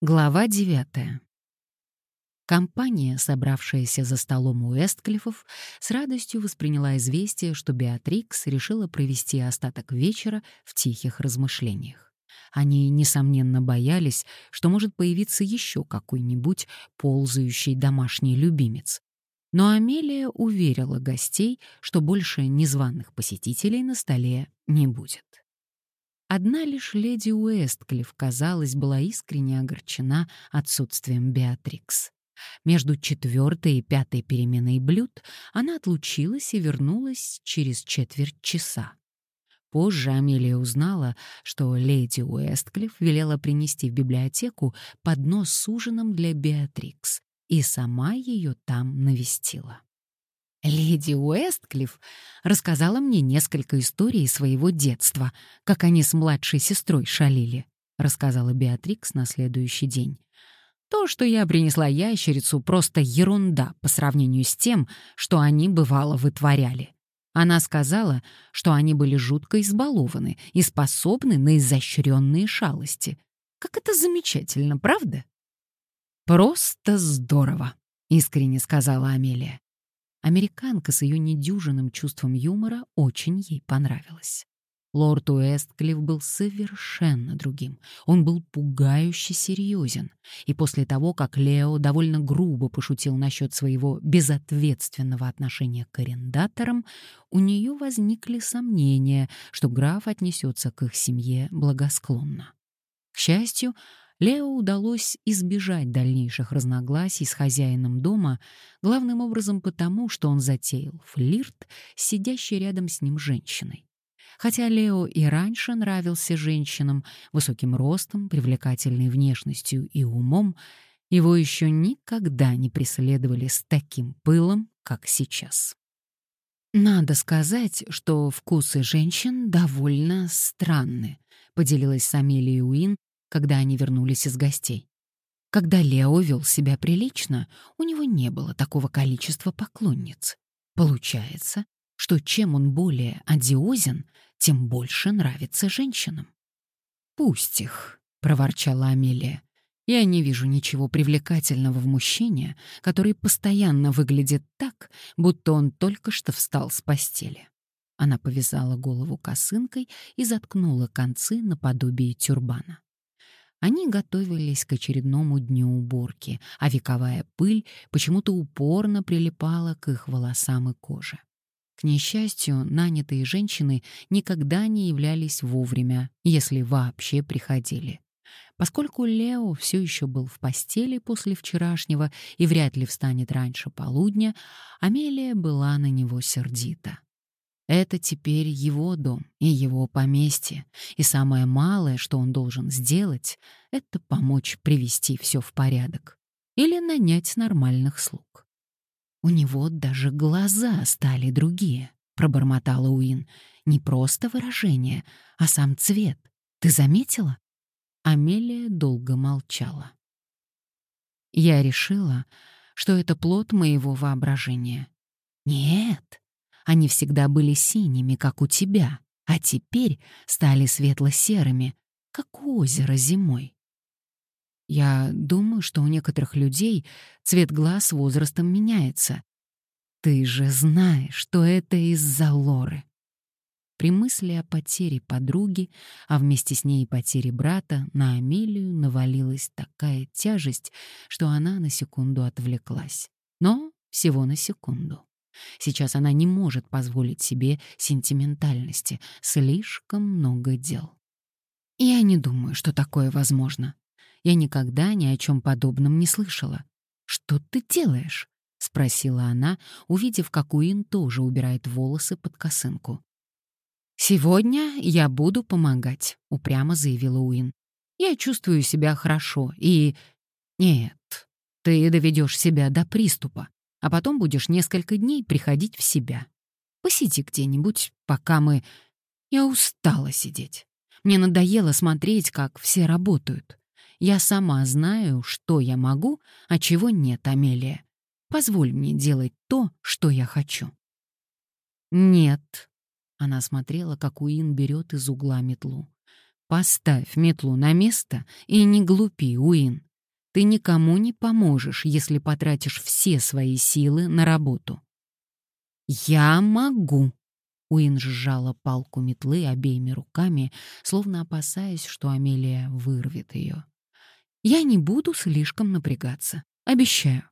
Глава девятая. Компания, собравшаяся за столом у Эстклифов, с радостью восприняла известие, что Беатрикс решила провести остаток вечера в тихих размышлениях. Они, несомненно, боялись, что может появиться еще какой-нибудь ползающий домашний любимец. Но Амелия уверила гостей, что больше незваных посетителей на столе не будет. Одна лишь леди Уэстклифф, казалось, была искренне огорчена отсутствием Беатрикс. Между четвертой и пятой переменой блюд она отлучилась и вернулась через четверть часа. Позже Амелия узнала, что леди Уэстклифф велела принести в библиотеку поднос с ужином для Беатрикс и сама ее там навестила. Леди Уэстклифф рассказала мне несколько историй своего детства, как они с младшей сестрой шалили, рассказала Беатрикс на следующий день. То, что я принесла ящерицу, просто ерунда по сравнению с тем, что они бывало вытворяли. Она сказала, что они были жутко избалованы и способны на изощренные шалости. Как это замечательно, правда? Просто здорово, искренне сказала Амелия. Американка с ее недюжинным чувством юмора очень ей понравилась. Лорд Уэстклифф был совершенно другим. Он был пугающе серьезен. И после того, как Лео довольно грубо пошутил насчет своего безответственного отношения к арендаторам, у нее возникли сомнения, что граф отнесется к их семье благосклонно. К счастью, Лео удалось избежать дальнейших разногласий с хозяином дома, главным образом потому, что он затеял флирт с сидящей рядом с ним женщиной. Хотя Лео и раньше нравился женщинам высоким ростом, привлекательной внешностью и умом, его еще никогда не преследовали с таким пылом, как сейчас. «Надо сказать, что вкусы женщин довольно странны», — поделилась с Амелией Уин, когда они вернулись из гостей. Когда Лео вел себя прилично, у него не было такого количества поклонниц. Получается, что чем он более одиозен, тем больше нравится женщинам. «Пусть их», — проворчала Амелия. «Я не вижу ничего привлекательного в мужчине, который постоянно выглядит так, будто он только что встал с постели». Она повязала голову косынкой и заткнула концы наподобие тюрбана. Они готовились к очередному дню уборки, а вековая пыль почему-то упорно прилипала к их волосам и коже. К несчастью, нанятые женщины никогда не являлись вовремя, если вообще приходили. Поскольку Лео все еще был в постели после вчерашнего и вряд ли встанет раньше полудня, Амелия была на него сердита. Это теперь его дом и его поместье, и самое малое, что он должен сделать, это помочь привести все в порядок или нанять нормальных слуг. У него даже глаза стали другие, пробормотала Уин. Не просто выражение, а сам цвет. Ты заметила? Амелия долго молчала. Я решила, что это плод моего воображения. Нет, они всегда были синими, как у тебя, а теперь стали светло-серыми, как у озера зимой. Я думаю, что у некоторых людей цвет глаз возрастом меняется. Ты же знаешь, что это из-за Лоры. При мысли о потере подруги, а вместе с ней и потере брата, на Амелию навалилась такая тяжесть, что она на секунду отвлеклась. Но всего на секунду. Сейчас она не может позволить себе сентиментальности, слишком много дел. Я не думаю, что такое возможно. Я никогда ни о чем подобном не слышала. Что ты делаешь? спросила она, увидев, как Уин тоже убирает волосы под косынку. Сегодня я буду помогать, упрямо заявила Уин. Я чувствую себя хорошо и нет, ты доведешь себя до приступа а потом будешь несколько дней приходить в себя. Посиди где-нибудь, пока мы... Я устала сидеть. Мне надоело смотреть, как все работают. Я сама знаю, что я могу, а чего нет, Амелия. Позволь мне делать то, что я хочу. Нет. Она смотрела, как Уин берет из угла метлу. Поставь метлу на место и не глупи, Уин. Ты никому не поможешь, если потратишь все свои силы на работу. Я могу. Уин сжала палку метлы обеими руками, словно опасаясь, что Амелия вырвет ее. Я не буду слишком напрягаться. Обещаю.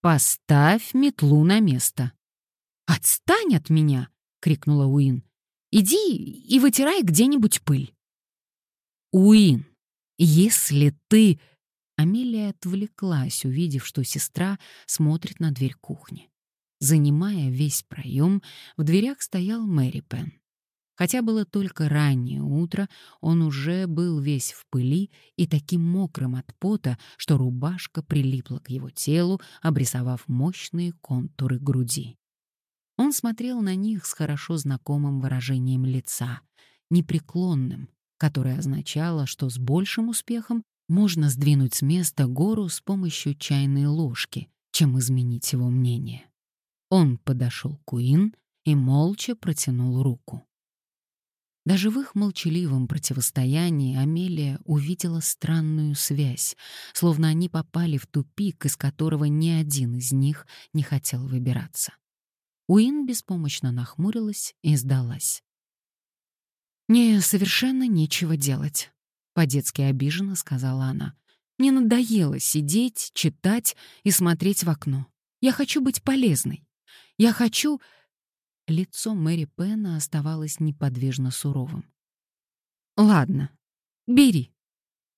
Поставь метлу на место. Отстань от меня, крикнула Уин. Иди и вытирай где-нибудь пыль. Уин, если ты Амелия отвлеклась, увидев, что сестра смотрит на дверь кухни. Занимая весь проем, в дверях стоял Мэри Пен. Хотя было только раннее утро, он уже был весь в пыли и таким мокрым от пота, что рубашка прилипла к его телу, обрисовав мощные контуры груди. Он смотрел на них с хорошо знакомым выражением лица, непреклонным, которое означало, что с большим успехом можно сдвинуть с места гору с помощью чайной ложки, чем изменить его мнение. Он подошел к Уин и молча протянул руку. Даже в их молчаливом противостоянии Амелия увидела странную связь, словно они попали в тупик, из которого ни один из них не хотел выбираться. Уин беспомощно нахмурилась и сдалась. «Мне совершенно нечего делать», — по-детски обиженно сказала она. «Мне надоело сидеть, читать и смотреть в окно. Я хочу быть полезной. Я хочу...» Лицо Мэри Пена оставалось неподвижно суровым. «Ладно, бери».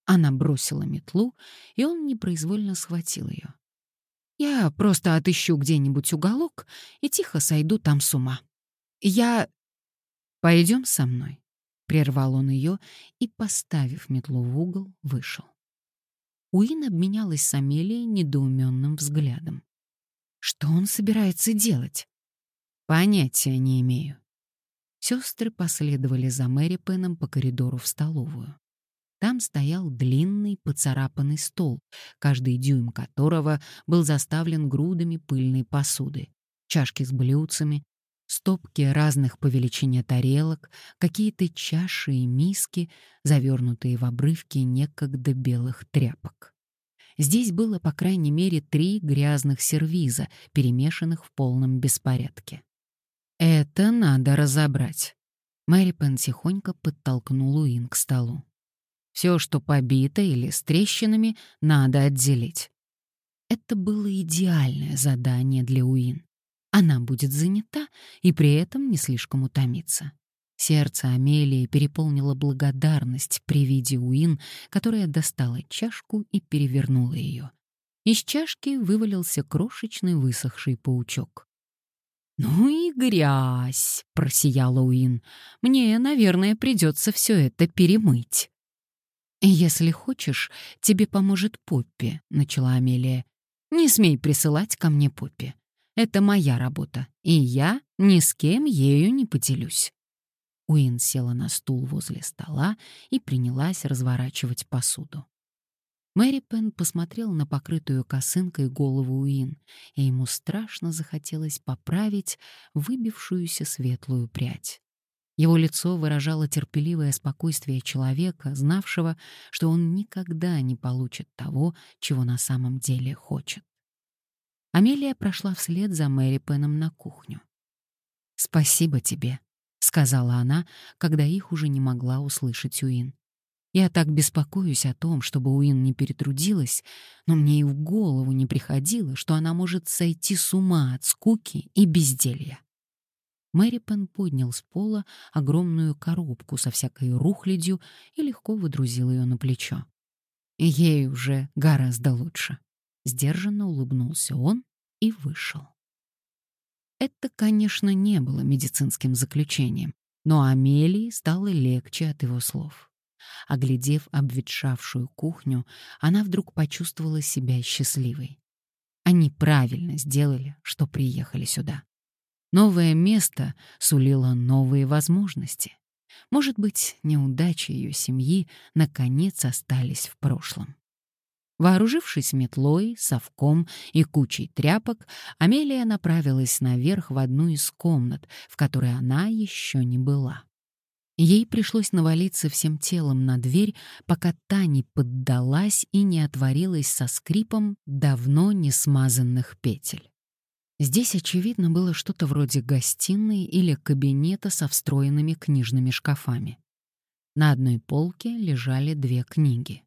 Она бросила метлу, и он непроизвольно схватил ее. «Я просто отыщу где-нибудь уголок и тихо сойду там с ума. Я...» «Пойдем со мной», — прервал он ее и, поставив метлу в угол, вышел. Уин обменялась с Амелией недоуменным взглядом. Что он собирается делать? Понятия не имею. Сестры последовали за Мэри Пеном по коридору в столовую. Там стоял длинный поцарапанный стол, каждый дюйм которого был заставлен грудами пыльной посуды, чашки с блюдцами, стопки разных по величине тарелок, какие-то чаши и миски, завернутые в обрывки некогда белых тряпок. Здесь было, по крайней мере, три грязных сервиза, перемешанных в полном беспорядке. «Это надо разобрать». Мэри Пен тихонько подтолкнул Уин к столу. Все, что побито или с трещинами, надо отделить. Это было идеальное задание для Уин. Она будет занята и при этом не слишком утомится. Сердце Амелии переполнило благодарность при виде Уин, которая достала чашку и перевернула ее. Из чашки вывалился крошечный высохший паучок. «Ну и грязь!» — просияла Уин. «Мне, наверное, придется все это перемыть». «Если хочешь, тебе поможет Поппи», — начала Амелия. «Не смей присылать ко мне Поппи. Это моя работа, и я ни с кем ею не поделюсь». Уин села на стул возле стола и принялась разворачивать посуду. Мэри Пен посмотрел на покрытую косынкой голову Уин, и ему страшно захотелось поправить выбившуюся светлую прядь. Его лицо выражало терпеливое спокойствие человека, знавшего, что он никогда не получит того, чего на самом деле хочет. Амелия прошла вслед за Мэри Пеном на кухню. «Спасибо тебе», — сказала она, когда их уже не могла услышать Уин. Я так беспокоюсь о том, чтобы Уин не перетрудилась, но мне и в голову не приходило, что она может сойти с ума от скуки и безделья. Мэри Пен поднял с пола огромную коробку со всякой рухлядью и легко выдрузил ее на плечо. Ей уже гораздо лучше. Сдержанно улыбнулся он и вышел. Это, конечно, не было медицинским заключением, но Амелии стало легче от его слов. Оглядев обветшавшую кухню, она вдруг почувствовала себя счастливой. Они правильно сделали, что приехали сюда. Новое место сулило новые возможности. Может быть, неудачи ее семьи наконец остались в прошлом. Вооружившись метлой, совком и кучей тряпок, Амелия направилась наверх в одну из комнат, в которой она еще не была. Ей пришлось навалиться всем телом на дверь, пока та не поддалась и не отворилась со скрипом давно не смазанных петель. Здесь, очевидно, было что-то вроде гостиной или кабинета со встроенными книжными шкафами. На одной полке лежали две книги.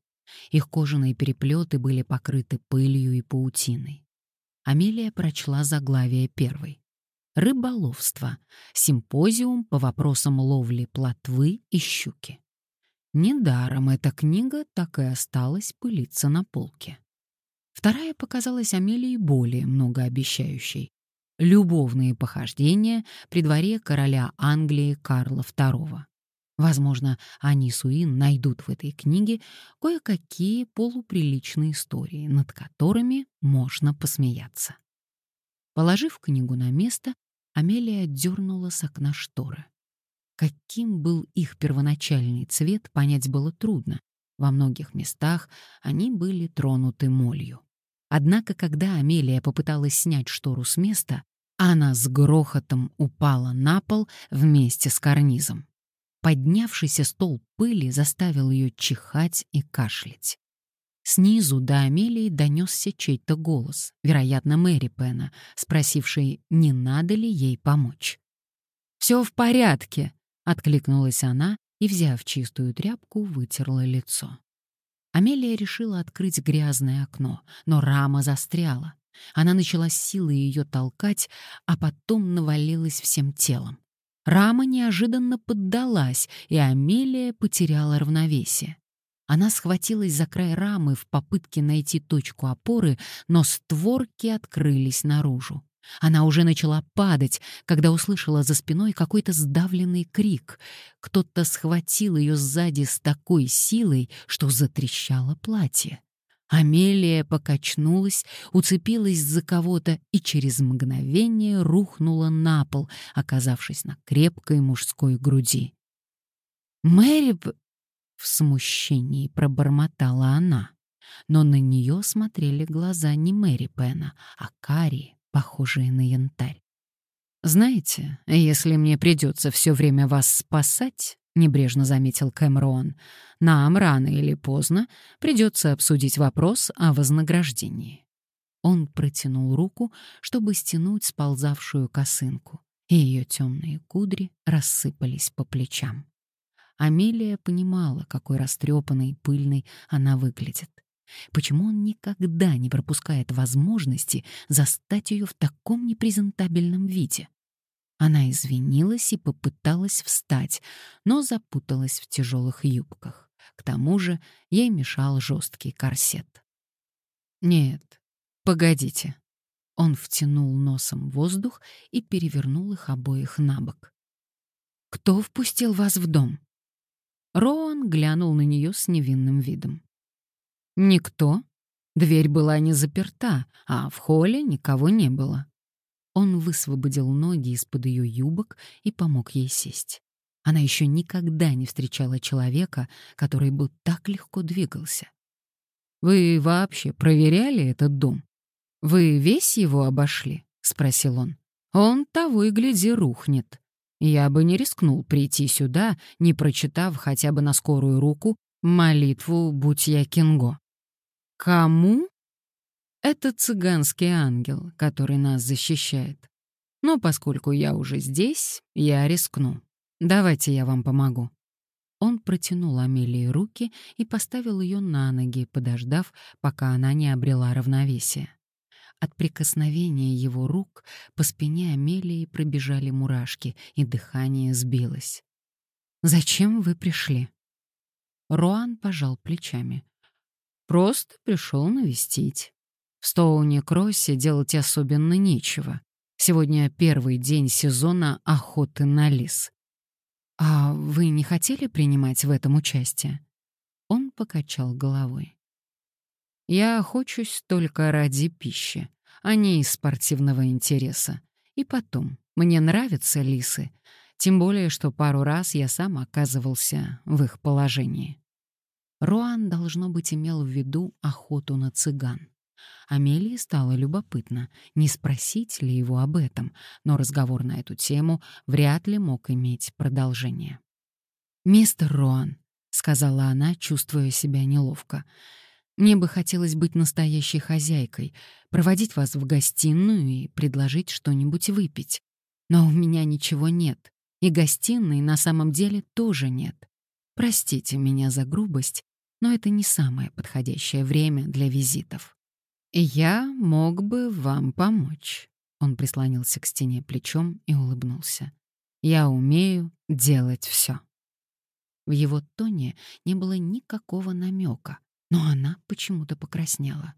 Их кожаные переплеты были покрыты пылью и паутиной. Амелия прочла заглавие первой. Рыболовство. Симпозиум по вопросам ловли плотвы и щуки. Недаром эта книга так и осталась пылиться на полке. Вторая показалась Амелии более многообещающей. Любовные похождения при дворе короля Англии Карла II. Возможно, они Суин найдут в этой книге кое-какие полуприличные истории, над которыми можно посмеяться. Положив книгу на место, Амелия отдернула с окна шторы. Каким был их первоначальный цвет, понять было трудно. Во многих местах они были тронуты молью. Однако, когда Амелия попыталась снять штору с места, она с грохотом упала на пол вместе с карнизом. Поднявшийся стол пыли заставил ее чихать и кашлять. Снизу до Амелии донесся чей-то голос, вероятно, Мэри Пена, спросивший, не надо ли ей помочь. «Все в порядке», — откликнулась она и, взяв чистую тряпку, вытерла лицо. Амелия решила открыть грязное окно, но рама застряла. Она начала с силой ее толкать, а потом навалилась всем телом. Рама неожиданно поддалась, и Амелия потеряла равновесие. Она схватилась за край рамы в попытке найти точку опоры, но створки открылись наружу. Она уже начала падать, когда услышала за спиной какой-то сдавленный крик. Кто-то схватил ее сзади с такой силой, что затрещало платье. Амелия покачнулась, уцепилась за кого-то и через мгновение рухнула на пол, оказавшись на крепкой мужской груди. «Мэри в смущении пробормотала она, но на нее смотрели глаза не Мэри Пена, а карие, похожие на янтарь. «Знаете, если мне придется все время вас спасать, — небрежно заметил Кэмрон, — нам рано или поздно придется обсудить вопрос о вознаграждении». Он протянул руку, чтобы стянуть сползавшую косынку, и ее темные кудри рассыпались по плечам. Амелия понимала, какой растрепанной пыльной она выглядит. Почему он никогда не пропускает возможности застать ее в таком непрезентабельном виде? Она извинилась и попыталась встать, но запуталась в тяжелых юбках. К тому же ей мешал жесткий корсет. «Нет, погодите». Он втянул носом воздух и перевернул их обоих на бок. «Кто впустил вас в дом?» Роан глянул на нее с невинным видом. «Никто. Дверь была не заперта, а в холле никого не было». Он высвободил ноги из-под ее юбок и помог ей сесть. Она еще никогда не встречала человека, который бы так легко двигался. «Вы вообще проверяли этот дом? Вы весь его обошли?» — спросил он. «Он того и гляди рухнет. Я бы не рискнул прийти сюда, не прочитав хотя бы на скорую руку молитву «Будь я Кинго». Кому? Это цыганский ангел, который нас защищает. Но поскольку я уже здесь, я рискну. Давайте я вам помогу. Он протянул Амелии руки и поставил ее на ноги, подождав, пока она не обрела равновесие. От прикосновения его рук по спине Амелии пробежали мурашки, и дыхание сбилось. «Зачем вы пришли?» Руан пожал плечами. «Просто пришел навестить. В Стоуне-Кроссе делать особенно нечего. Сегодня первый день сезона охоты на лис. А вы не хотели принимать в этом участие?» Он покачал головой. Я охочусь только ради пищи, а не из спортивного интереса. И потом, мне нравятся лисы, тем более, что пару раз я сам оказывался в их положении. Руан, должно быть, имел в виду охоту на цыган. Амелии стало любопытно, не спросить ли его об этом, но разговор на эту тему вряд ли мог иметь продолжение. «Мистер Роан», — сказала она, чувствуя себя неловко, — «мне бы хотелось быть настоящей хозяйкой, проводить вас в гостиную и предложить что-нибудь выпить. Но у меня ничего нет, и гостиной на самом деле тоже нет. Простите меня за грубость, но это не самое подходящее время для визитов. Я мог бы вам помочь. Он прислонился к стене плечом и улыбнулся. Я умею делать все. В его тоне не было никакого намека, но она почему-то покраснела.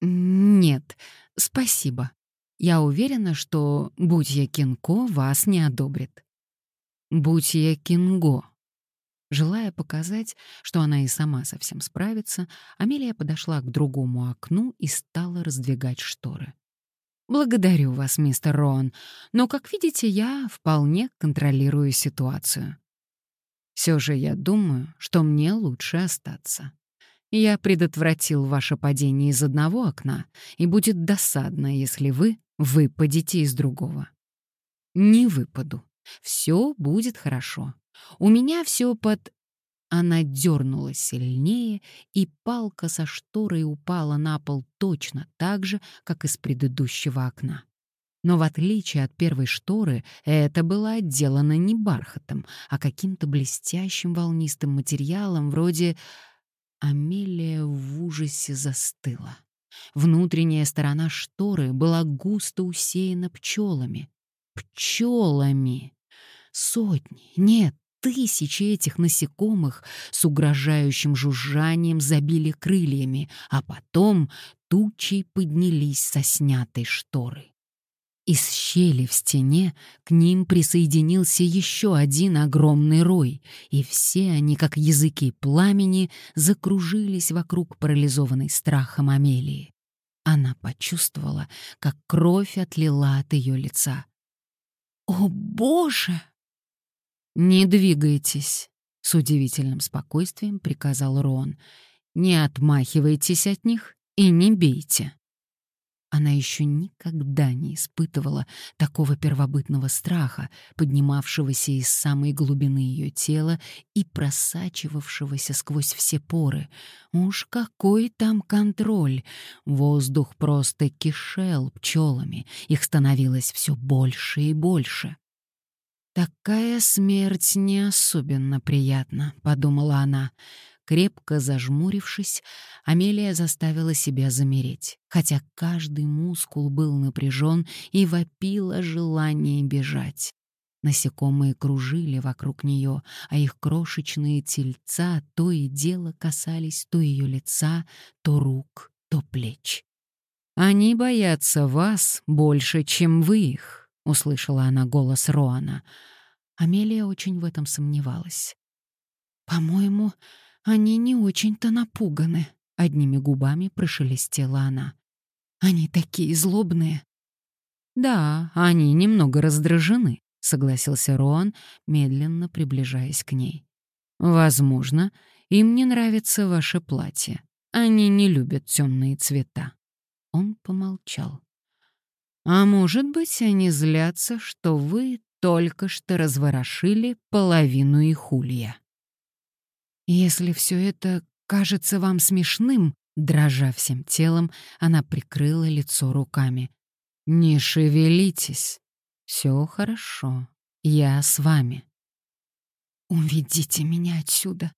«Нет, спасибо. Я уверена, что, будь я Кинко, вас не одобрит». «Будь я Кинго», Желая показать, что она и сама совсем справится, Амелия подошла к другому окну и стала раздвигать шторы. «Благодарю вас, мистер Рон, но, как видите, я вполне контролирую ситуацию. Все же я думаю, что мне лучше остаться. Я предотвратил ваше падение из одного окна, и будет досадно, если вы выпадете из другого. Не выпаду. Все будет хорошо. У меня все под... Она дернулась сильнее, и палка со шторой упала на пол точно так же, как из предыдущего окна. Но в отличие от первой шторы, это было отделано не бархатом, а каким-то блестящим волнистым материалом вроде... Амелия в ужасе застыла. Внутренняя сторона шторы была густо усеяна пчелами. Пчелами! Сотни, нет, тысячи этих насекомых с угрожающим жужжанием забили крыльями, а потом тучей поднялись со снятой шторы. Из щели в стене к ним присоединился еще один огромный рой, и все они, как языки пламени, закружились вокруг парализованной страхом Амелии. Она почувствовала, как кровь отлила от ее лица. «О, Боже!» «Не двигайтесь», — с удивительным спокойствием приказал Рон. «Не отмахивайтесь от них и не бейте». Она еще никогда не испытывала такого первобытного страха, поднимавшегося из самой глубины ее тела и просачивавшегося сквозь все поры. Уж какой там контроль! Воздух просто кишел пчелами, их становилось все больше и больше. «Такая смерть не особенно приятна», — подумала она. Крепко зажмурившись, Амелия заставила себя замереть, хотя каждый мускул был напряжен и вопило желание бежать. Насекомые кружили вокруг нее, а их крошечные тельца то и дело касались то ее лица, то рук, то плеч. «Они боятся вас больше, чем вы их», — услышала она голос Роана. Амелия очень в этом сомневалась. «По-моему, они не очень-то напуганы», — одними губами прошелестела она. «Они такие злобные». «Да, они немного раздражены», — согласился Роан, медленно приближаясь к ней. «Возможно, им не нравится ваше платье. Они не любят темные цвета». Он помолчал. А может быть, они злятся, что вы только что разворошили половину их улья. Если все это кажется вам смешным, дрожа всем телом, она прикрыла лицо руками. Не шевелитесь. Все хорошо. Я с вами. Уведите меня отсюда,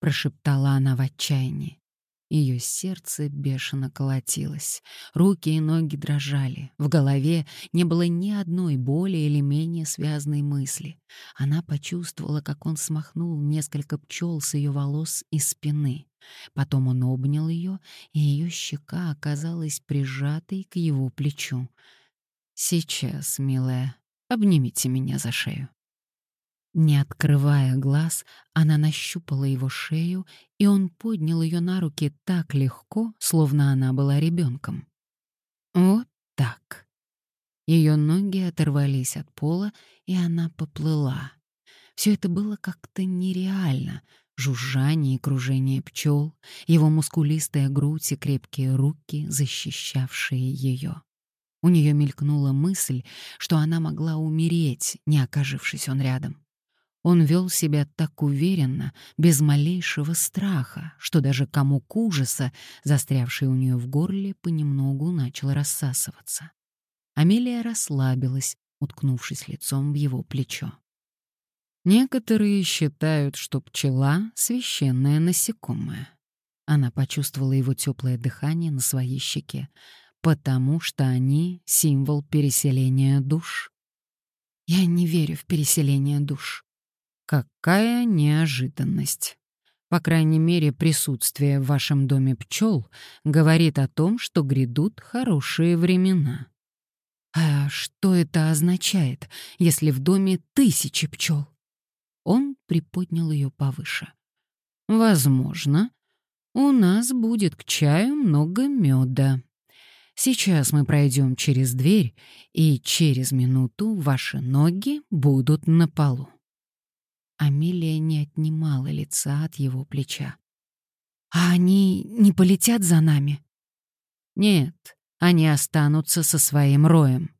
прошептала она в отчаянии. Ее сердце бешено колотилось, руки и ноги дрожали, в голове не было ни одной более или менее связанной мысли. Она почувствовала, как он смахнул несколько пчел с ее волос и спины. Потом он обнял ее, и ее щека оказалась прижатой к его плечу. «Сейчас, милая, обнимите меня за шею». Не открывая глаз, она нащупала его шею, и он поднял ее на руки так легко, словно она была ребенком. Вот так. Ее ноги оторвались от пола, и она поплыла. Все это было как-то нереально. Жужжание и кружение пчел, его мускулистая грудь и крепкие руки, защищавшие ее. У нее мелькнула мысль, что она могла умереть, не окажившись он рядом. Он вел себя так уверенно, без малейшего страха, что даже комок ужаса, застрявший у нее в горле, понемногу начал рассасываться. Амелия расслабилась, уткнувшись лицом в его плечо. Некоторые считают, что пчела — священное насекомое. Она почувствовала его теплое дыхание на своей щеке, потому что они — символ переселения душ. Я не верю в переселение душ. Какая неожиданность. По крайней мере, присутствие в вашем доме пчел говорит о том, что грядут хорошие времена. А что это означает, если в доме тысячи пчел? Он приподнял ее повыше. Возможно, у нас будет к чаю много меда. Сейчас мы пройдем через дверь, и через минуту ваши ноги будут на полу. Амелия не отнимала лица от его плеча. «А они не полетят за нами?» «Нет, они останутся со своим роем.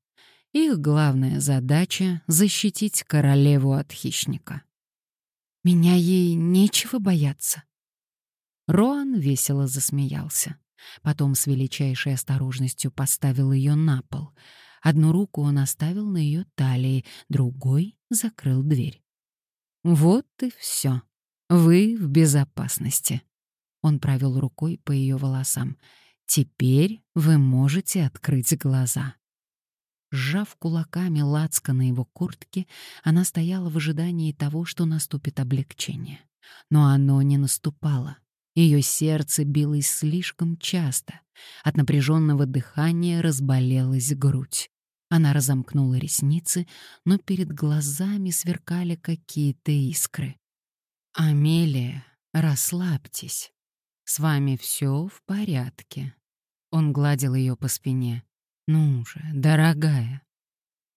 Их главная задача — защитить королеву от хищника». «Меня ей нечего бояться». Роан весело засмеялся. Потом с величайшей осторожностью поставил ее на пол. Одну руку он оставил на ее талии, другой закрыл дверь. Вот и все. Вы в безопасности. Он провел рукой по ее волосам. Теперь вы можете открыть глаза. Сжав кулаками лацко на его куртке, она стояла в ожидании того, что наступит облегчение. Но оно не наступало. Ее сердце билось слишком часто. От напряженного дыхания разболелась грудь. Она разомкнула ресницы, но перед глазами сверкали какие-то искры. «Амелия, расслабьтесь. С вами все в порядке». Он гладил ее по спине. «Ну же, дорогая».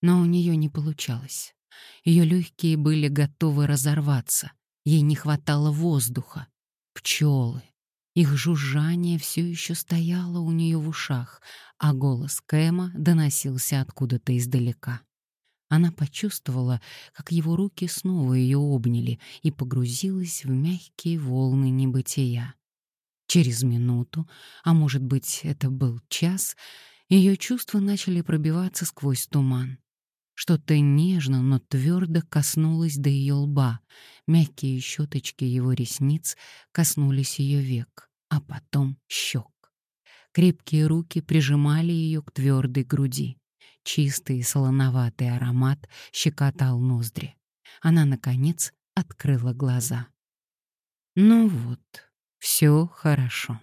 Но у нее не получалось. Ее легкие были готовы разорваться. Ей не хватало воздуха. Пчелы. Их жужжание все еще стояло у нее в ушах, а голос Кэма доносился откуда-то издалека. Она почувствовала, как его руки снова ее обняли и погрузилась в мягкие волны небытия. Через минуту, а может быть, это был час, ее чувства начали пробиваться сквозь туман. Что-то нежно, но твердо коснулось до ее лба. Мягкие щеточки его ресниц коснулись ее век, а потом щек. Крепкие руки прижимали ее к твердой груди. Чистый солоноватый аромат щекотал ноздри. Она, наконец, открыла глаза. Ну вот, все хорошо.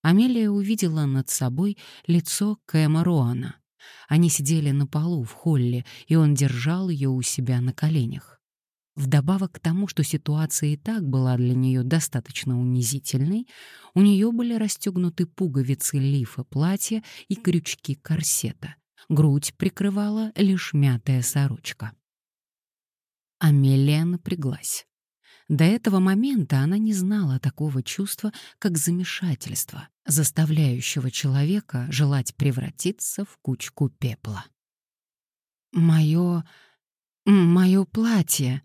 Амелия увидела над собой лицо Кэма Роана — они сидели на полу в холле, и он держал ее у себя на коленях. Вдобавок к тому, что ситуация и так была для нее достаточно унизительной, у нее были расстегнуты пуговицы лифа платья и крючки корсета. Грудь прикрывала лишь мятая сорочка. Амелия напряглась. До этого момента она не знала такого чувства, как замешательство, заставляющего человека желать превратиться в кучку пепла. «Моё... моё платье...»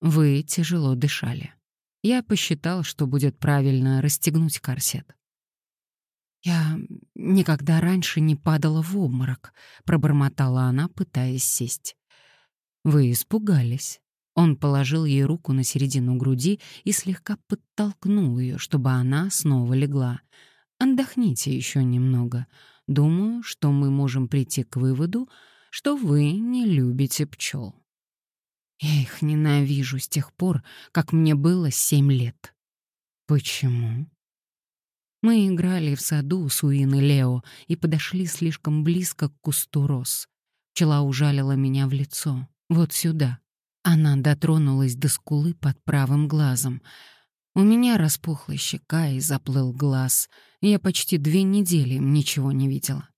Вы тяжело дышали. Я посчитал, что будет правильно расстегнуть корсет. «Я никогда раньше не падала в обморок», — пробормотала она, пытаясь сесть. «Вы испугались. Он положил ей руку на середину груди и слегка подтолкнул ее, чтобы она снова легла. «Отдохните еще немного. Думаю, что мы можем прийти к выводу, что вы не любите пчел». «Я их ненавижу с тех пор, как мне было семь лет». «Почему?» Мы играли в саду с Уин Лео и подошли слишком близко к кусту роз. Пчела ужалила меня в лицо, вот сюда. Она дотронулась до скулы под правым глазом. У меня распухла щека и заплыл глаз. Я почти две недели ничего не видела.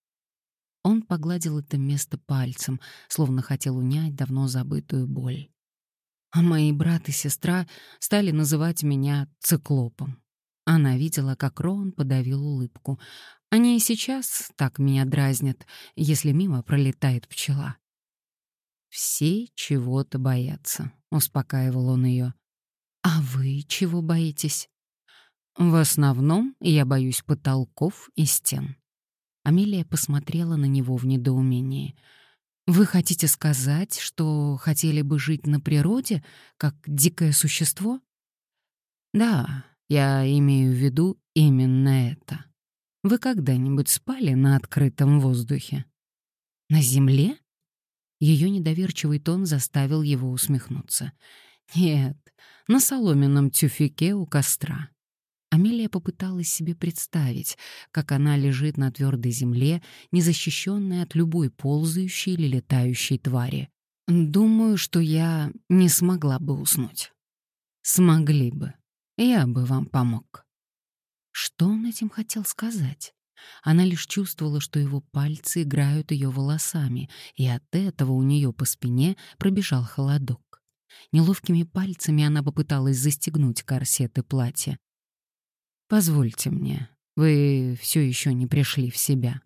Он погладил это место пальцем, словно хотел унять давно забытую боль. А мои брат и сестра стали называть меня циклопом. Она видела, как Роан подавил улыбку. Они и сейчас так меня дразнят, если мимо пролетает пчела. Все чего-то боятся», — успокаивал он ее. «А вы чего боитесь?» «В основном я боюсь потолков и стен». Амелия посмотрела на него в недоумении. «Вы хотите сказать, что хотели бы жить на природе, как дикое существо?» «Да, я имею в виду именно это. Вы когда-нибудь спали на открытом воздухе?» «На земле?» Ее недоверчивый тон заставил его усмехнуться. «Нет, на соломенном тюфике у костра. Амелия попыталась себе представить, как она лежит на твердой земле, незащищенная от любой ползающей или летающей твари. Думаю, что я не смогла бы уснуть. Смогли бы. Я бы вам помог. Что он этим хотел сказать? Она лишь чувствовала, что его пальцы играют ее волосами, и от этого у нее по спине пробежал холодок. Неловкими пальцами она попыталась застегнуть корсеты платья. «Позвольте мне, вы все еще не пришли в себя».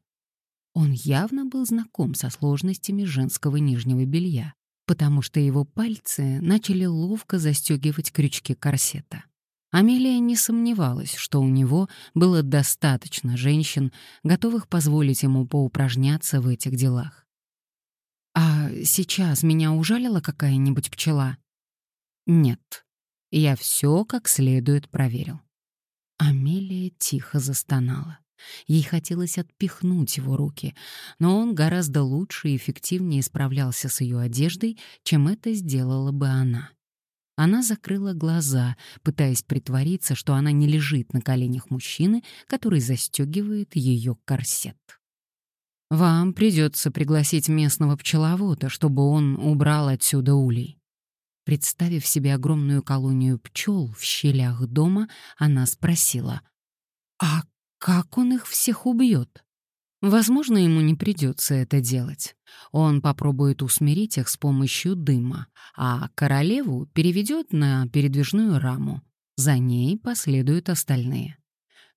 Он явно был знаком со сложностями женского нижнего белья, потому что его пальцы начали ловко застегивать крючки корсета. Амелия не сомневалась, что у него было достаточно женщин, готовых позволить ему поупражняться в этих делах. «А сейчас меня ужалила какая-нибудь пчела?» «Нет, я все как следует проверил». Амелия тихо застонала. Ей хотелось отпихнуть его руки, но он гораздо лучше и эффективнее справлялся с ее одеждой, чем это сделала бы она. Она закрыла глаза, пытаясь притвориться, что она не лежит на коленях мужчины, который застегивает ее корсет. «Вам придется пригласить местного пчеловода, чтобы он убрал отсюда улей». Представив себе огромную колонию пчел в щелях дома, она спросила, «А как он их всех убьет?» Возможно, ему не придется это делать. Он попробует усмирить их с помощью дыма, а королеву переведет на передвижную раму. За ней последуют остальные.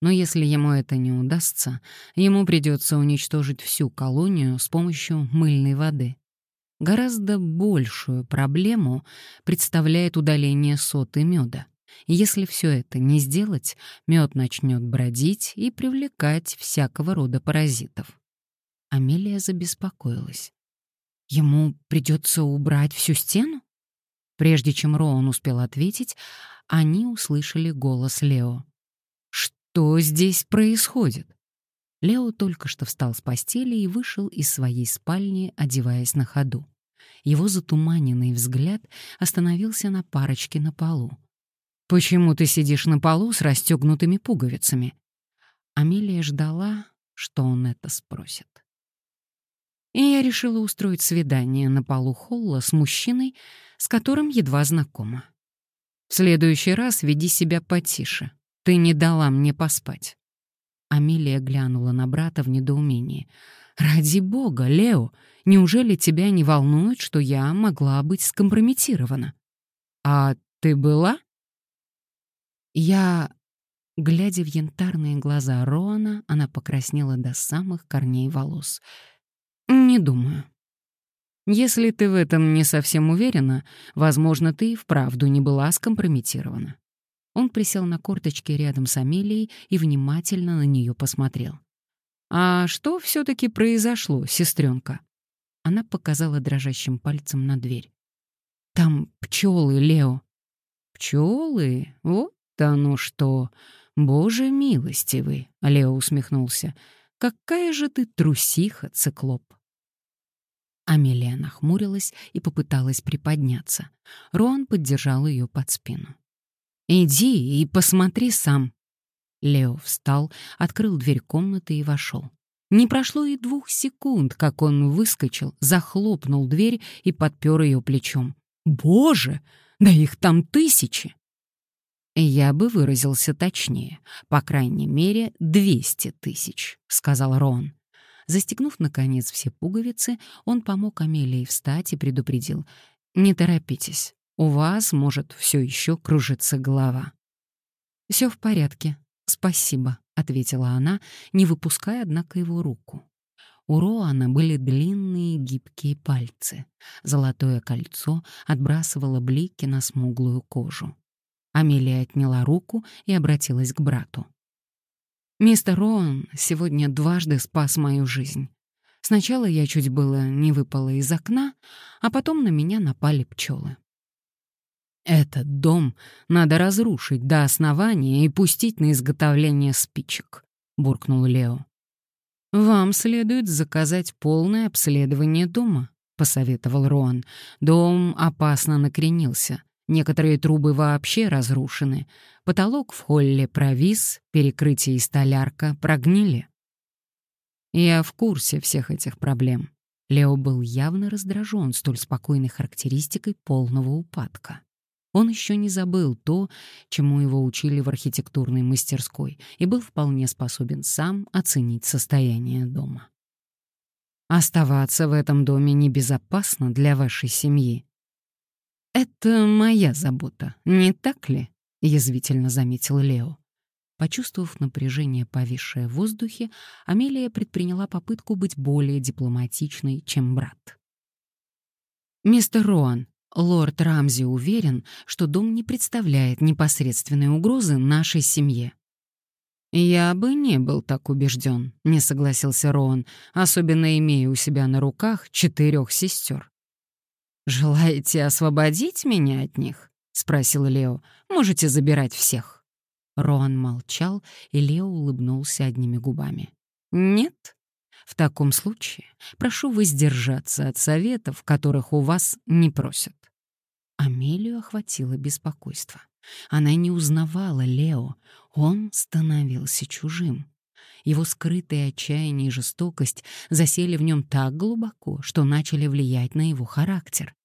Но если ему это не удастся, ему придется уничтожить всю колонию с помощью мыльной воды. Гораздо большую проблему представляет удаление соты меда. Если все это не сделать, мед начнет бродить и привлекать всякого рода паразитов. Амелия забеспокоилась. Ему придется убрать всю стену? Прежде чем Роан успел ответить, они услышали голос Лео. «Что здесь происходит?» Лео только что встал с постели и вышел из своей спальни, одеваясь на ходу. Его затуманенный взгляд остановился на парочке на полу. «Почему ты сидишь на полу с расстегнутыми пуговицами?» Амелия ждала, что он это спросит. И я решила устроить свидание на полу холла с мужчиной, с которым едва знакома. В следующий раз веди себя потише. Ты не дала мне поспать. Амелия глянула на брата в недоумении. «Ради бога, Лео, неужели тебя не волнует, что я могла быть скомпрометирована?» «А ты была?» Я... Глядя в янтарные глаза Роана, она покраснела до самых корней волос. «Не думаю. Если ты в этом не совсем уверена, возможно, ты и вправду не была скомпрометирована». Он присел на корточки рядом с Амелией и внимательно на нее посмотрел. «А что все-таки произошло, сестренка?» Она показала дрожащим пальцем на дверь. «Там пчелы, Лео». «Пчелы? Вот «Да ну что! Боже милостивый!» — Лео усмехнулся. «Какая же ты трусиха, циклоп!» Амелия нахмурилась и попыталась приподняться. Рон поддержал ее под спину. «Иди и посмотри сам». Лео встал, открыл дверь комнаты и вошел. Не прошло и двух секунд, как он выскочил, захлопнул дверь и подпер ее плечом. «Боже! Да их там тысячи!» «Я бы выразился точнее. По крайней мере, 200 тысяч», — сказал Рон. Застегнув, наконец, все пуговицы, он помог Амелии встать и предупредил. «Не торопитесь. У вас может все еще кружиться голова». «Все в порядке. Спасибо», — ответила она, не выпуская, однако, его руку. У Роана были длинные гибкие пальцы. Золотое кольцо отбрасывало блики на смуглую кожу. Амелия отняла руку и обратилась к брату. «Мистер Роан сегодня дважды спас мою жизнь. Сначала я чуть было не выпала из окна, а потом на меня напали пчелы. «Этот дом надо разрушить до основания и пустить на изготовление спичек», — буркнул Лео. «Вам следует заказать полное обследование дома», — посоветовал Роан. «Дом опасно накренился. Некоторые трубы вообще разрушены. Потолок в холле провис, перекрытие и столярка прогнили». «Я в курсе всех этих проблем». Лео был явно раздражен столь спокойной характеристикой полного упадка. Он еще не забыл то, чему его учили в архитектурной мастерской, и был вполне способен сам оценить состояние дома. «Оставаться в этом доме небезопасно для вашей семьи». «Это моя забота, не так ли?» — язвительно заметил Лео. Почувствовав напряжение, повисшее в воздухе, Амелия предприняла попытку быть более дипломатичной, чем брат. «Мистер Роан, Лорд Рамзи уверен, что дом не представляет непосредственной угрозы нашей семье. «Я бы не был так убежден», — не согласился Роан, особенно имея у себя на руках четырех сестер. «Желаете освободить меня от них?» — спросил Лео. «Можете забирать всех». Роан молчал, и Лео улыбнулся одними губами. «Нет? В таком случае прошу воздержаться от советов, которых у вас не просят». Амелию охватило беспокойство. Она не узнавала Лео, он становился чужим. Его скрытое отчаяние и жестокость засели в нем так глубоко, что начали влиять на его характер.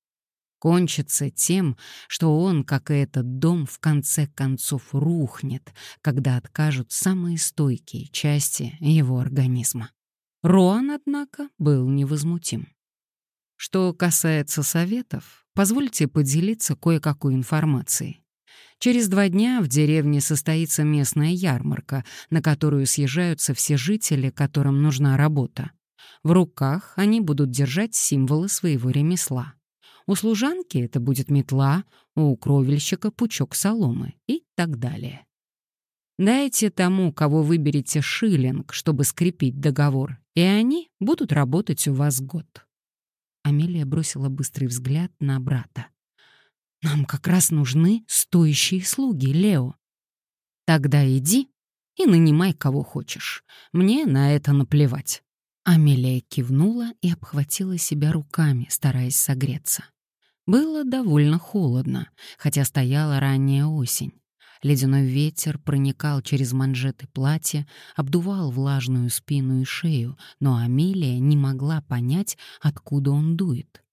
Кончится тем, что он, как и этот дом, в конце концов рухнет, когда откажут самые стойкие части его организма. Роан, однако, был невозмутим. Что касается советов, позвольте поделиться кое-какой информацией. Через два дня в деревне состоится местная ярмарка, на которую съезжаются все жители, которым нужна работа. В руках они будут держать символы своего ремесла. У служанки это будет метла, у кровельщика пучок соломы и так далее. Дайте тому, кого выберете, шиллинг, чтобы скрепить договор, и они будут работать у вас год. Амелия бросила быстрый взгляд на брата. «Нам как раз нужны стоящие слуги, Лео. Тогда иди и нанимай кого хочешь. Мне на это наплевать». Амелия кивнула и обхватила себя руками, стараясь согреться. Было довольно холодно, хотя стояла ранняя осень. Ледяной ветер проникал через манжеты платья, обдувал влажную спину и шею, но Амелия не могла понять, откуда он дует.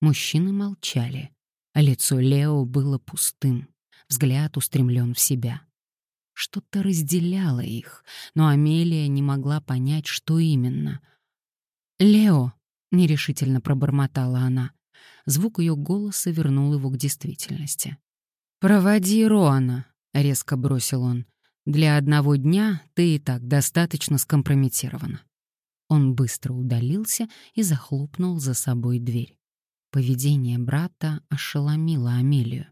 Мужчины молчали, а лицо Лео было пустым, взгляд устремлен в себя. Что-то разделяло их, но Амелия не могла понять, что именно. «Лео!» — нерешительно пробормотала она. Звук ее голоса вернул его к действительности. «Проводи Роана», — резко бросил он. «Для одного дня ты и так достаточно скомпрометирована». Он быстро удалился и захлопнул за собой дверь. Поведение брата ошеломило Амелию.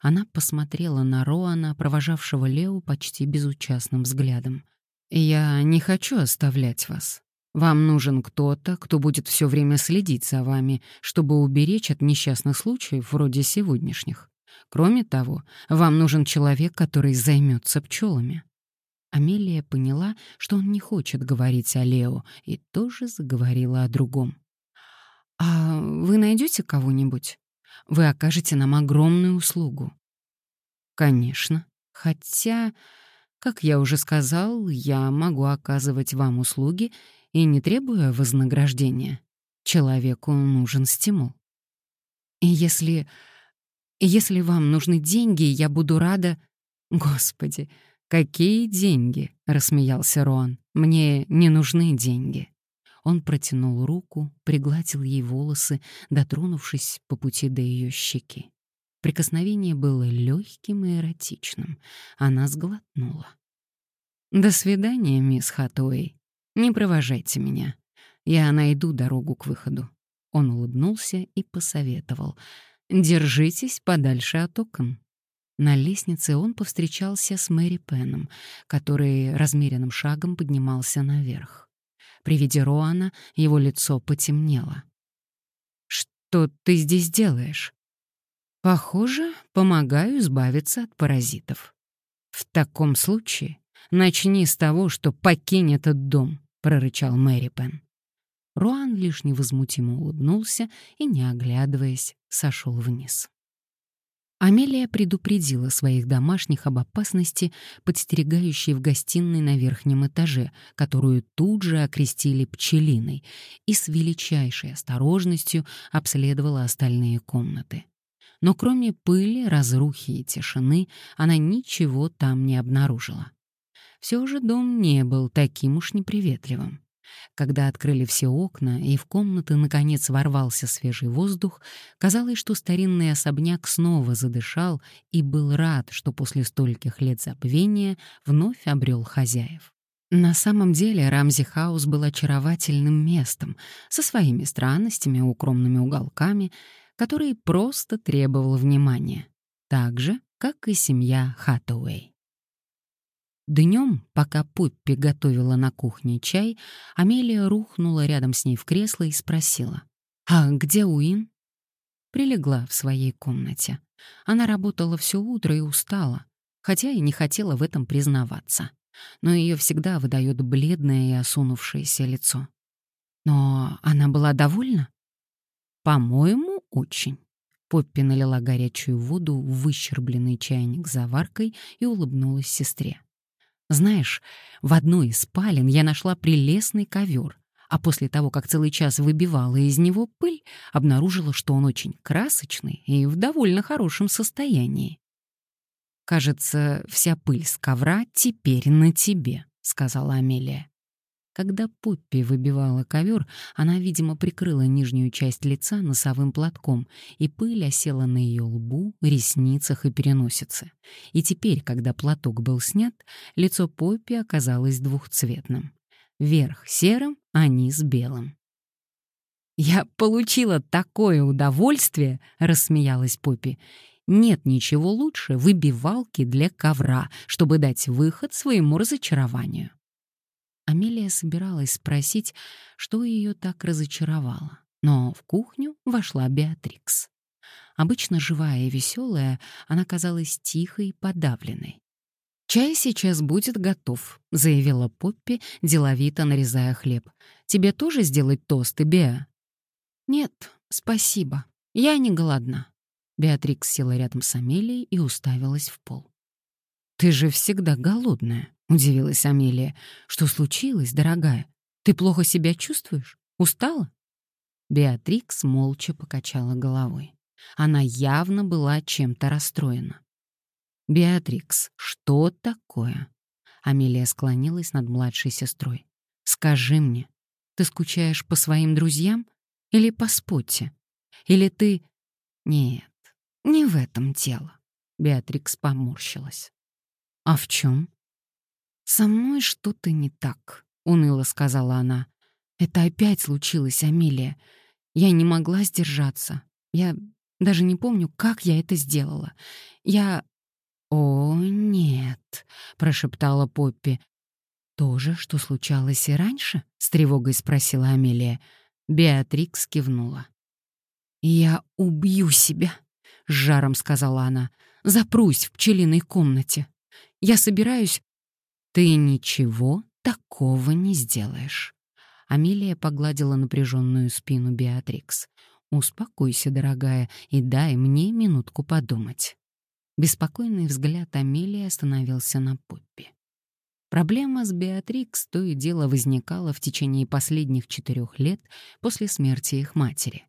Она посмотрела на Роана, провожавшего Лео почти безучастным взглядом. «Я не хочу оставлять вас. Вам нужен кто-то, кто будет все время следить за вами, чтобы уберечь от несчастных случаев вроде сегодняшних. Кроме того, вам нужен человек, который займется пчелами. Амелия поняла, что он не хочет говорить о Лео, и тоже заговорила о другом. «А вы найдете кого-нибудь? Вы окажете нам огромную услугу». «Конечно. Хотя, как я уже сказал, я могу оказывать вам услуги и не требуя вознаграждения. Человеку нужен стимул. И если если вам нужны деньги, я буду рада...» «Господи, какие деньги?» — рассмеялся Рон. «Мне не нужны деньги». Он протянул руку, пригладил ей волосы, дотронувшись по пути до ее щеки. Прикосновение было легким и эротичным. Она сглотнула. «До свидания, мисс Хатуэй. Не провожайте меня. Я найду дорогу к выходу». Он улыбнулся и посоветовал. «Держитесь подальше от окон». На лестнице он повстречался с Мэри Пеном, который размеренным шагом поднимался наверх. При виде Роана его лицо потемнело. «Что ты здесь делаешь?» «Похоже, помогаю избавиться от паразитов». «В таком случае начни с того, что покинь этот дом», — прорычал Мэри Пен. Руан лишь невозмутимо улыбнулся и, не оглядываясь, сошел вниз. Амелия предупредила своих домашних об опасности, подстерегающей в гостиной на верхнем этаже, которую тут же окрестили пчелиной, и с величайшей осторожностью обследовала остальные комнаты. Но кроме пыли, разрухи и тишины она ничего там не обнаружила. Все же дом не был таким уж неприветливым. Когда открыли все окна и в комнаты наконец ворвался свежий воздух, казалось, что старинный особняк снова задышал и был рад, что после стольких лет забвения вновь обрел хозяев. На самом деле Рамзи Хаус был очаровательным местом, со своими странностями укромными уголками, который просто требовал внимания, так же, как и семья Хаттауэй. Днем, пока Поппи готовила на кухне чай, Амелия рухнула рядом с ней в кресло и спросила. «А где Уин?» Прилегла в своей комнате. Она работала все утро и устала, хотя и не хотела в этом признаваться. Но ее всегда выдает бледное и осунувшееся лицо. Но она была довольна? По-моему, очень. Поппи налила горячую воду в выщербленный чайник с заваркой и улыбнулась сестре. Знаешь, в одной из спален я нашла прелестный ковер, а после того, как целый час выбивала из него пыль, обнаружила, что он очень красочный и в довольно хорошем состоянии. «Кажется, вся пыль с ковра теперь на тебе», — сказала Амелия. Когда Поппи выбивала ковер, она, видимо, прикрыла нижнюю часть лица носовым платком, и пыль осела на ее лбу, ресницах и переносице. И теперь, когда платок был снят, лицо Поппи оказалось двухцветным. Верх серым, а низ белым. «Я получила такое удовольствие!» — рассмеялась Поппи. «Нет ничего лучше выбивалки для ковра, чтобы дать выход своему разочарованию». Амелия собиралась спросить, что ее так разочаровало, но в кухню вошла Беатрикс. Обычно живая и веселая, она казалась тихой и подавленной. «Чай сейчас будет готов», — заявила Поппи, деловито нарезая хлеб. «Тебе тоже сделать тосты, Беа?» «Нет, спасибо. Я не голодна». Беатрикс села рядом с Амелией и уставилась в пол. «Ты же всегда голодная», — удивилась Амелия. «Что случилось, дорогая? Ты плохо себя чувствуешь? Устала?» Беатрикс молча покачала головой. Она явно была чем-то расстроена. «Беатрикс, что такое?» Амелия склонилась над младшей сестрой. «Скажи мне, ты скучаешь по своим друзьям или по Спотте? Или ты...» «Нет, не в этом дело», — Беатрикс поморщилась. «А в чем?» «Со мной что-то не так», — уныло сказала она. «Это опять случилось, Амелия. Я не могла сдержаться. Я даже не помню, как я это сделала. Я...» «О, нет», — прошептала Поппи. «То же, что случалось и раньше?» — с тревогой спросила Амелия. Беатрикс кивнула. «Я убью себя», — с жаром сказала она. «Запрусь в пчелиной комнате. Я собираюсь «Ты ничего такого не сделаешь». Амелия погладила напряженную спину Беатрикс. «Успокойся, дорогая, и дай мне минутку подумать». Беспокойный взгляд Амелии остановился на Поппи. Проблема с Беатрикс то и дело возникала в течение последних четырех лет после смерти их матери.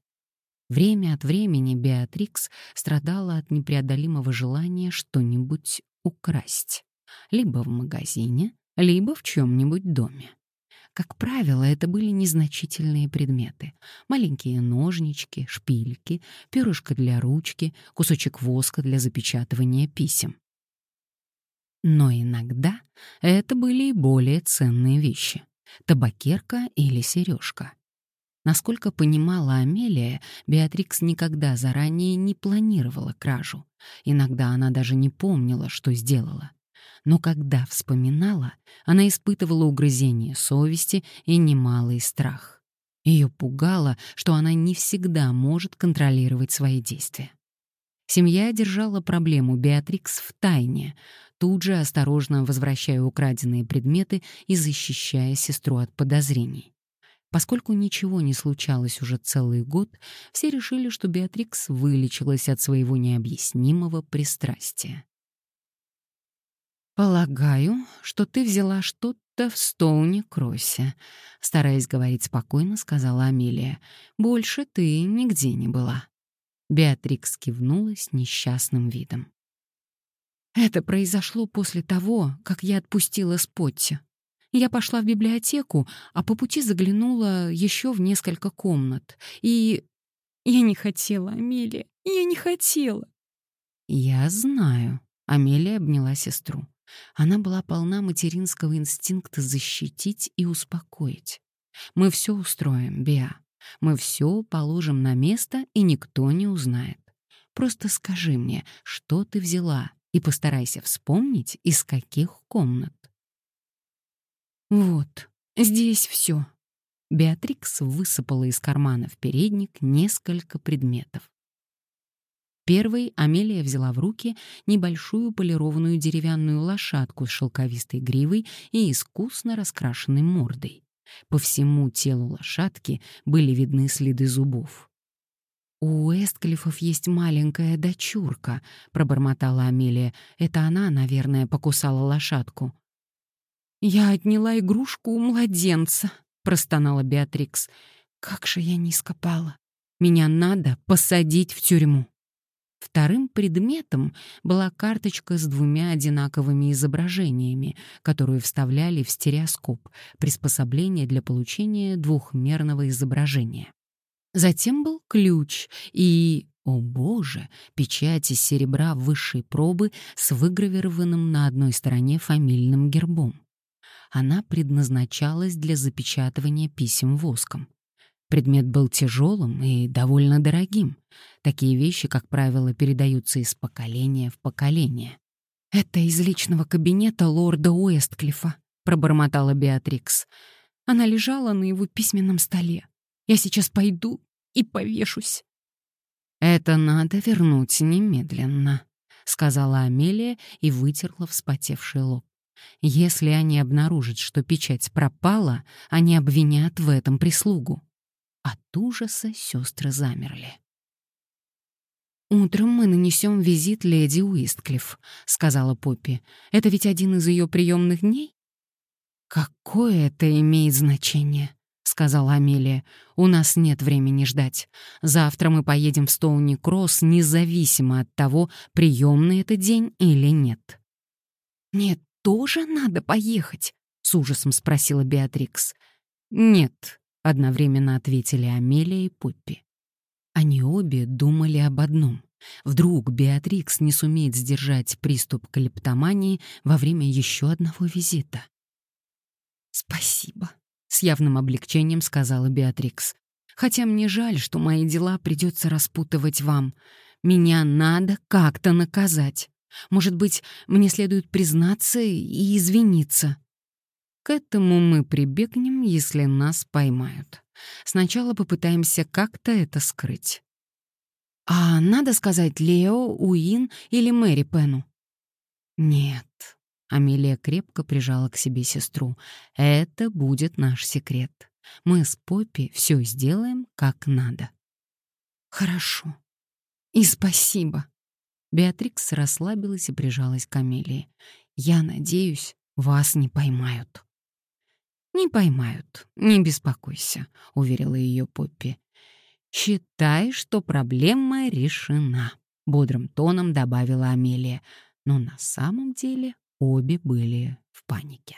Время от времени Беатрикс страдала от непреодолимого желания что-нибудь украсть либо в магазине, либо в чем-нибудь доме. Как правило, это были незначительные предметы. Маленькие ножнички, шпильки, перышко для ручки, кусочек воска для запечатывания писем. Но иногда это были и более ценные вещи. Табакерка или сережка. Насколько понимала Амелия, Беатрикс никогда заранее не планировала кражу. Иногда она даже не помнила, что сделала. Но когда вспоминала, она испытывала угрызение совести и немалый страх. Ее пугало, что она не всегда может контролировать свои действия. Семья держала проблему Беатрикс в тайне, тут же осторожно возвращая украденные предметы и защищая сестру от подозрений. Поскольку ничего не случалось уже целый год, все решили, что Беатрикс вылечилась от своего необъяснимого пристрастия. «Полагаю, что ты взяла что-то в Стоуне Кроссе», — стараясь говорить спокойно, сказала Амелия. «Больше ты нигде не была». Беатрикс кивнула с несчастным видом. «Это произошло после того, как я отпустила Спотти. Я пошла в библиотеку, а по пути заглянула еще в несколько комнат. И я не хотела, Амелия, я не хотела. Я знаю. Амелия обняла сестру. Она была полна материнского инстинкта защитить и успокоить. Мы все устроим, Биа. Мы все положим на место, и никто не узнает. Просто скажи мне, что ты взяла, и постарайся вспомнить, из каких комнат. Вот, здесь все. Беатрикс высыпала из кармана в передник несколько предметов. Первой Амелия взяла в руки небольшую полированную деревянную лошадку с шелковистой гривой и искусно раскрашенной мордой. По всему телу лошадки были видны следы зубов. «У Эстклифов есть маленькая дочурка», — пробормотала Амелия. «Это она, наверное, покусала лошадку». «Я отняла игрушку у младенца», — простонала Беатрикс. «Как же я низко пала! Меня надо посадить в тюрьму!» Вторым предметом была карточка с двумя одинаковыми изображениями, которую вставляли в стереоскоп, приспособление для получения двухмерного изображения. Затем был ключ и, о боже, печать из серебра высшей пробы с выгравированным на одной стороне фамильным гербом она предназначалась для запечатывания писем воском. Предмет был тяжелым и довольно дорогим. Такие вещи, как правило, передаются из поколения в поколение. «Это из личного кабинета лорда Уэстклифа», — пробормотала Беатрикс. Она лежала на его письменном столе. «Я сейчас пойду и повешусь». «Это надо вернуть немедленно», — сказала Амелия и вытерла вспотевший лоб. Если они обнаружат, что печать пропала, они обвинят в этом прислугу. От ужаса сестры замерли. «Утром мы нанесем визит леди Уистклифф», — сказала Поппи. «Это ведь один из ее приемных дней?» «Какое это имеет значение?» — сказала Амелия. «У нас нет времени ждать. Завтра мы поедем в Стоуни-Кросс, независимо от того, приемный это день или нет». «Нет, тоже надо поехать?» — с ужасом спросила Беатрикс. «Нет», — одновременно ответили Амелия и Поппи. Они обе думали об одном. Вдруг Беатрикс не сумеет сдержать приступ калептомании во время еще одного визита. «Спасибо», — с явным облегчением сказала Беатрикс. «Хотя мне жаль, что мои дела придется распутывать вам. Меня надо как-то наказать». Может быть, мне следует признаться и извиниться. К этому мы прибегнем, если нас поймают. Сначала попытаемся как-то это скрыть. А надо сказать Лео, Уин или Мэри Пену? Нет. Амелия крепко прижала к себе сестру. Это будет наш секрет. Мы с Поппи все сделаем как надо. Хорошо. И спасибо. Беатрикс расслабилась и прижалась к Амелии. «Я надеюсь, вас не поймают». «Не поймают, не беспокойся», — уверила ее Поппи. «Считай, что проблема решена», — бодрым тоном добавила Амелия. Но на самом деле обе были в панике.